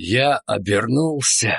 Я обернулся.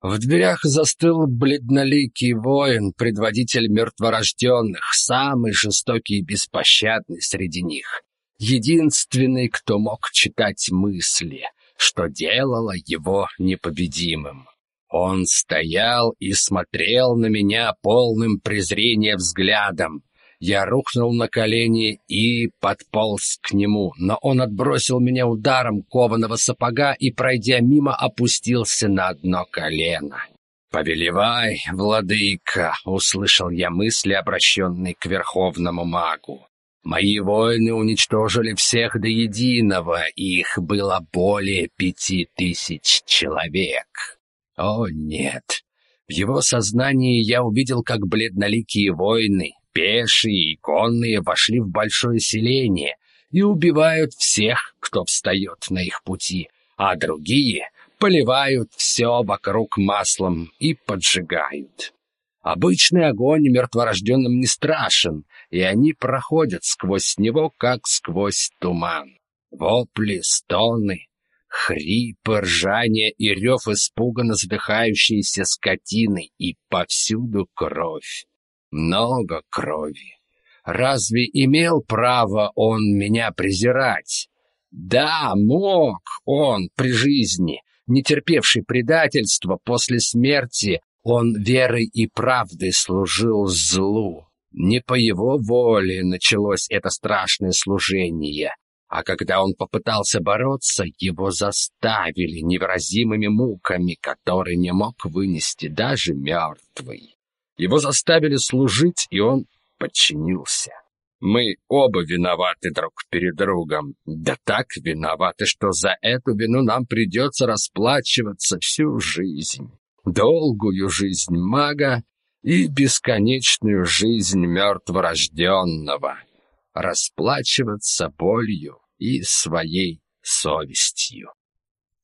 В дверях застыл бледноликий воин, предводитель мертворожденных, самый жестокий и беспощадный среди них. Единственный, кто мог читать мысли, что делало его непобедимым. Он стоял и смотрел на меня полным презрения взглядом. Я рухнул на колени и подполз к нему, но он отбросил меня ударом кованого сапога и, пройдя мимо, опустился на одно колено. «Повелевай, владыка!» — услышал я мысли, обращенные к верховному магу. «Мои воины уничтожили всех до единого, их было более пяти тысяч человек». О, нет. В его сознании я увидел, как бледноликие воины, пешие и конные, вошли в большое селение и убивают всех, кто встает на их пути, а другие поливают все вокруг маслом и поджигают. Обычный огонь мертворожденным не страшен, и они проходят сквозь него, как сквозь туман. Вопли, стоны, Хрипы, ржание и рев испуганно задыхающейся скотины, и повсюду кровь. Много крови. Разве имел право он меня презирать? Да, мог он при жизни, не терпевший предательства после смерти, он верой и правдой служил злу. Не по его воле началось это страшное служение, а когда он попытался бороться, его заставили невыразимыми муками, которые не мог вынести даже мертвый. Его заставили служить, и он подчинился. Мы оба виноваты друг перед другом. Да так виноваты, что за эту вину нам придется расплачиваться всю жизнь. Долгую жизнь мага и бесконечную жизнь мертворожденного расплачиваться болью и своей совестью.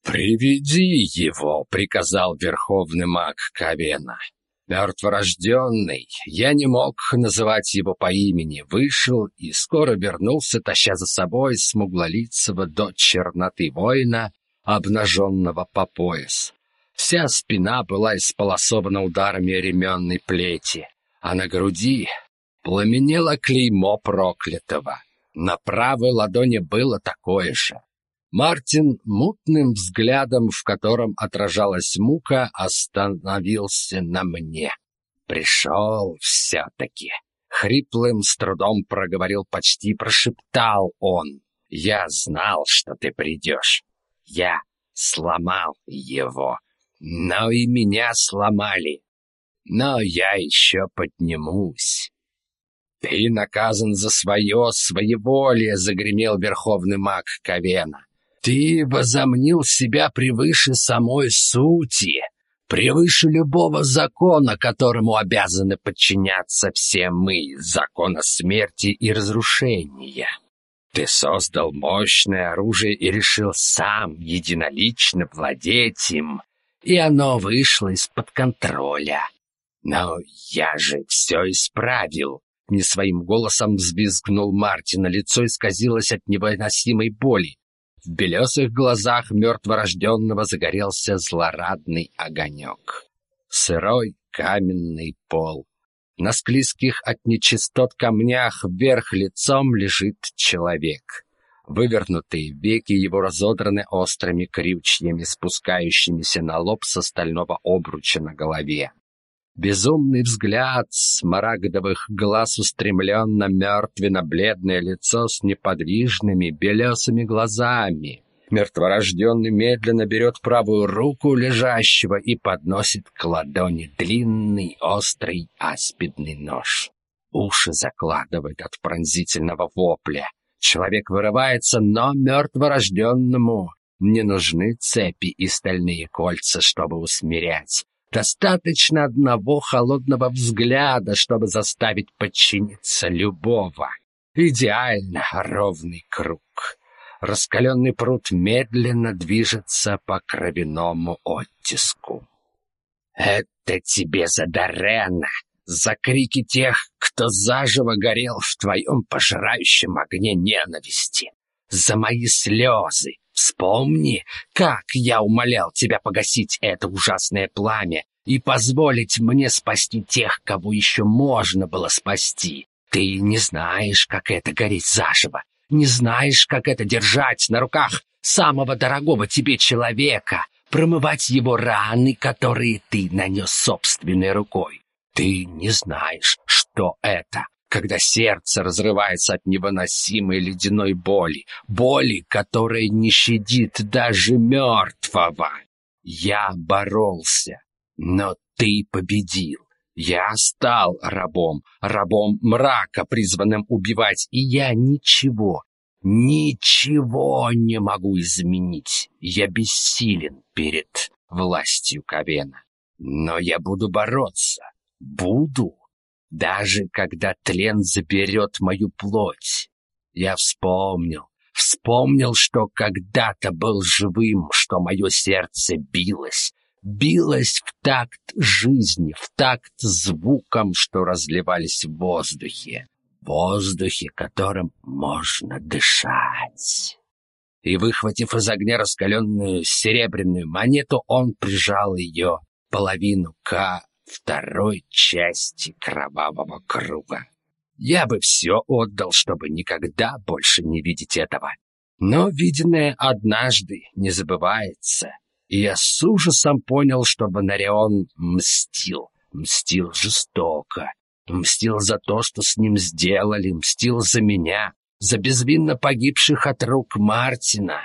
«Приведи его!» — приказал верховный маг Кавена. Мертворожденный, я не мог называть его по имени, вышел и скоро вернулся, таща за собой смуглолицего до черноты воина, обнаженного по пояс. Вся спина была исполосована ударами ременной плети, а на груди пламенело клеймо проклятого. На правой ладони было такое же. Мартин мутным взглядом, в котором отражалась мука, остановился на мне. Пришел все-таки. Хриплым, с трудом проговорил, почти прошептал он. «Я знал, что ты придешь. Я сломал его. Но и меня сломали. Но я еще поднимусь. «Ты наказан за свое своеволие!» — загремел верховный маг Ковена. «Ты возомнил себя превыше самой сути, превыше любого закона, которому обязаны подчиняться все мы, закона смерти и разрушения. Ты создал мощное оружие и решил сам единолично владеть им, и оно вышло из-под контроля. Но я же все исправил, не своим голосом взвизгнул Мартин, лицо исказилось от невыносимой боли. В белесых глазах мертворожденного загорелся злорадный огонек. Сырой каменный пол. На склизких от нечистот камнях вверх лицом лежит человек. Вывернутые веки его разодраны острыми крючьями, спускающимися на лоб с стального обруча на голове. Безумный взгляд смарагдовых глаз устремлен на мертвенно-бледное лицо с неподвижными белесыми глазами. Мертворожденный медленно берет правую руку лежащего и подносит к ладони длинный, острый аспидный нож. Уши закладывает от пронзительного вопля. Человек вырывается, но мертворожденному не нужны цепи и стальные кольца, чтобы усмирять. Достаточно одного холодного взгляда, чтобы заставить подчиниться любого. Идеально ровный круг. Раскаленный пруд медленно движется по кровяному оттиску. «Это тебе за Дорена!» за крики тех, кто заживо горел в твоем пожирающем огне ненависти, за мои слезы, Вспомни, как я умолял тебя погасить это ужасное пламя и позволить мне спасти тех, кого еще можно было спасти. Ты не знаешь, как это гореть заживо, не знаешь, как это держать на руках самого дорогого тебе человека, промывать его раны, которые ты нанес собственной рукой. Ты не знаешь, что это, когда сердце разрывается от невыносимой ледяной боли, боли, которая не щадит даже мертвого. Я боролся, но ты победил. Я стал рабом, рабом мрака, призванным убивать, и я ничего, ничего не могу изменить. Я бессилен перед властью Ковена. Но я буду бороться, буду, даже когда тлен заберет мою плоть. Я вспомнил, вспомнил, что когда-то был живым, что мое сердце билось, билось в такт жизни, в такт звукам, что разливались в воздухе, воздухе, которым можно дышать. И, выхватив из огня раскаленную серебряную монету, он прижал ее половину к второй части кровавого круга. Я бы все отдал, чтобы никогда больше не видеть этого. Но виденное однажды не забывается, и я с ужасом понял, что Бонарион мстил, мстил жестоко, мстил за то, что с ним сделали, мстил за меня, за безвинно погибших от рук Мартина.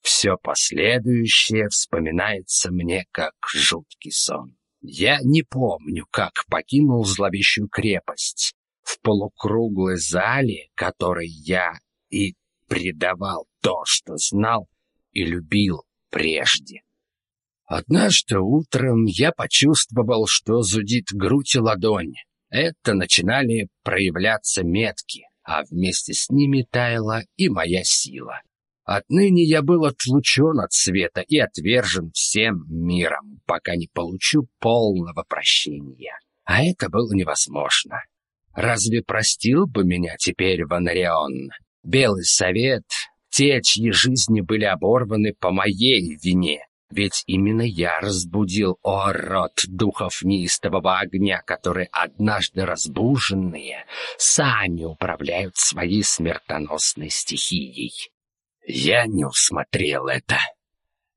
Все последующее вспоминается мне как жуткий сон. Я не помню, как покинул зловещую крепость. В полукруглой зале, которой я и предавал то, что знал и любил прежде. Однажды утром я почувствовал, что зудит грудь и ладонь. Это начинали проявляться метки, а вместе с ними таяла и моя сила. Отныне я был отлучен от света и отвержен всем миром, пока не получу полного прощения. А это было невозможно. Разве простил бы меня теперь Ванарион? Белый совет, те, чьи жизни были оборваны по моей вине, ведь именно я разбудил, о, род духов неистового огня, которые, однажды разбуженные, сами управляют своей смертоносной стихией. Я не усмотрел это.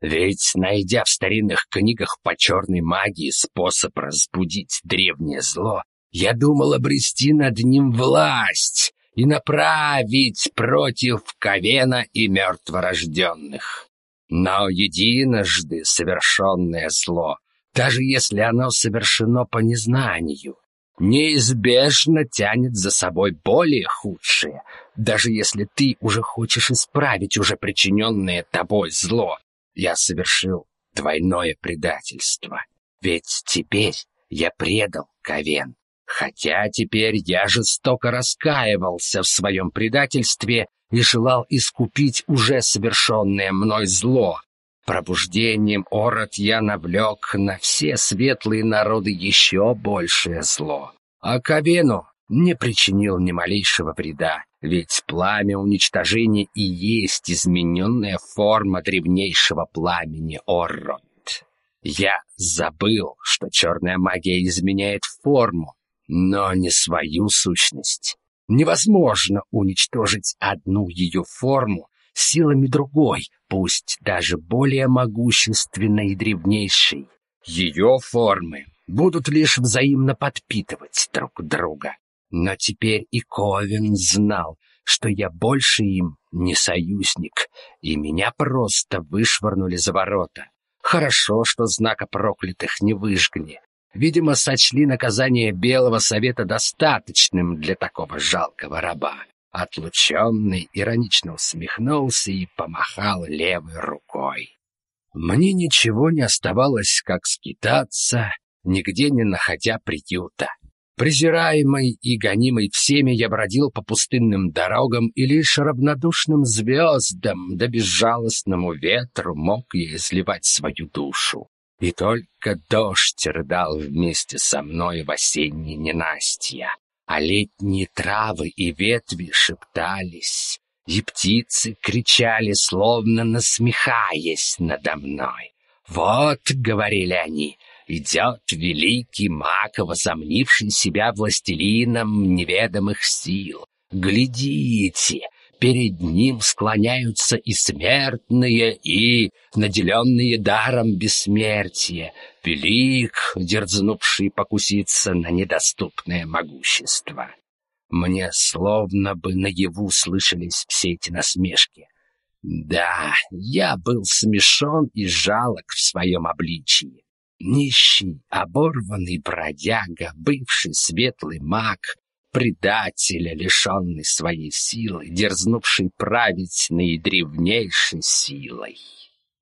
Ведь, найдя в старинных книгах по черной магии способ разбудить древнее зло, я думал обрести над ним власть и направить против Ковена и мертворожденных. Но единожды совершенное зло, даже если оно совершено по незнанию, неизбежно тянет за собой более худшее, даже если ты уже хочешь исправить уже причиненное тобой зло. Я совершил двойное предательство, ведь теперь я предал Ковен. Хотя теперь я жестоко раскаивался в своем предательстве и желал искупить уже совершенное мной зло. Пробуждением Ород я навлек на все светлые народы еще большее зло. А Кавену не причинил ни малейшего вреда, ведь пламя уничтожения и есть измененная форма древнейшего пламени Оррот. Я забыл, что черная магия изменяет форму, но не свою сущность. Невозможно уничтожить одну ее форму силами другой, пусть даже более могущественной и древнейшей. Ее формы будут лишь взаимно подпитывать друг друга. Но теперь и Ковен знал, что я больше им не союзник, и меня просто вышвырнули за ворота. Хорошо, что знака проклятых не выжгли, Видимо, сочли наказание Белого Совета достаточным для такого жалкого раба. Отлученный иронично усмехнулся и помахал левой рукой. Мне ничего не оставалось, как скитаться, нигде не находя приюта. Презираемый и гонимый всеми я бродил по пустынным дорогам, и лишь равнодушным звездам да безжалостному ветру мог я изливать свою душу. И только дождь рыдал вместе со мной в осеннее ненастье, а летние травы и ветви шептались, и птицы кричали, словно насмехаясь надо мной. «Вот», — говорили они, — «идет великий маг, возомнивший себя властелином неведомых сил. Глядите, перед ним склоняются и смертные, и наделенные даром бессмертия, велик, дерзнувший покуситься на недоступное могущество. Мне словно бы наяву слышались все эти насмешки. Да, я был смешон и жалок в своем обличии. Нищий, оборванный бродяга, бывший светлый маг, предателя, лишенный своей силы, дерзнувший править наидревнейшей силой.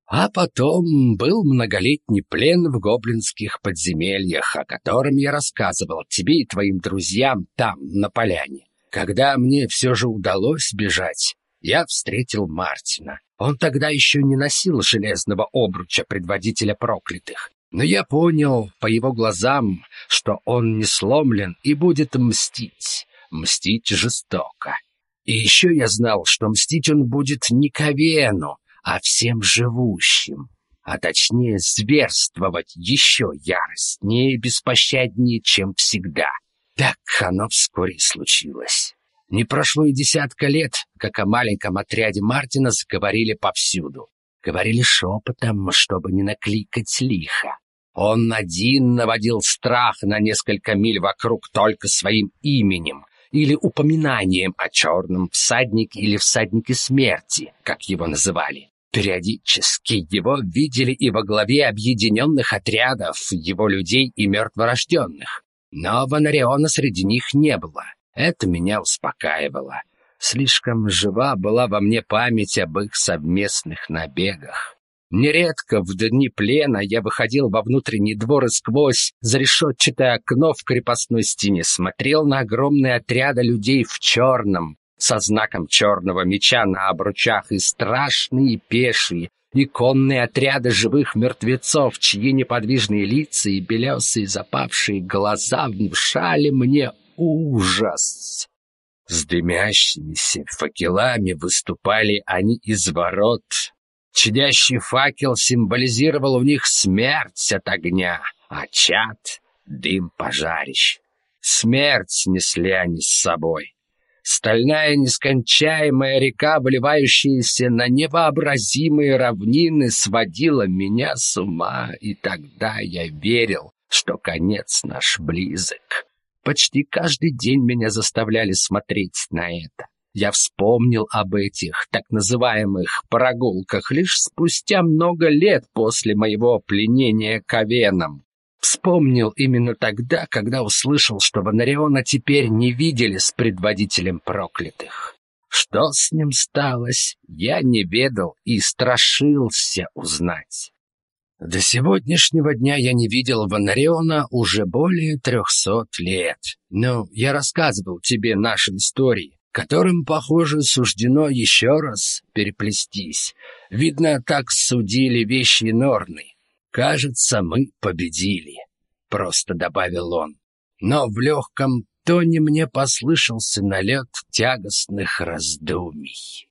А потом был многолетний плен в гоблинских подземельях, о котором я рассказывал тебе и твоим друзьям там, на поляне. Когда мне все же удалось бежать, я встретил Мартина. Он тогда еще не носил железного обруча предводителя проклятых. Но я понял по его глазам, что он не сломлен и будет мстить, мстить жестоко. И еще я знал, что мстить он будет не Ковену, а всем живущим, а точнее зверствовать еще яростнее и беспощаднее, чем всегда. Так оно вскоре случилось. Не прошло и десятка лет, как о маленьком отряде Мартина заговорили повсюду. Говорили шепотом, чтобы не накликать лихо. Он один наводил страх на несколько миль вокруг только своим именем или упоминанием о черном всаднике или всаднике смерти, как его называли. Периодически его видели и во главе объединенных отрядов, его людей и мертворожденных. Но Ванариона среди них не было. Это меня успокаивало. Слишком жива была во мне память об их совместных набегах. Нередко в дни плена я выходил во внутренний двор и сквозь зарешетчатое окно в крепостной стене смотрел на огромные отряды людей в черном, со знаком черного меча на обручах и страшные пешие, и конные отряды живых мертвецов, чьи неподвижные лица и белесые запавшие глаза внушали мне ужас. С дымящимися факелами выступали они из ворот. Чадящий факел символизировал у них смерть от огня, а чад — дым пожарищ. Смерть несли они с собой. Стальная нескончаемая река, выливающаяся на невообразимые равнины, сводила меня с ума, и тогда я верил, что конец наш близок. Почти каждый день меня заставляли смотреть на это. Я вспомнил об этих так называемых прогулках лишь спустя много лет после моего пленения Ковеном. Вспомнил именно тогда, когда услышал, что Ванариона теперь не видели с предводителем проклятых. Что с ним сталось, я не ведал и страшился узнать. До сегодняшнего дня я не видел Ванариона уже более трехсот лет. Но я рассказывал тебе наши истории, которым, похоже, суждено еще раз переплестись. Видно, так судили вещи Норны. «Кажется, мы победили», — просто добавил он. Но в легком тоне мне послышался налет тягостных раздумий.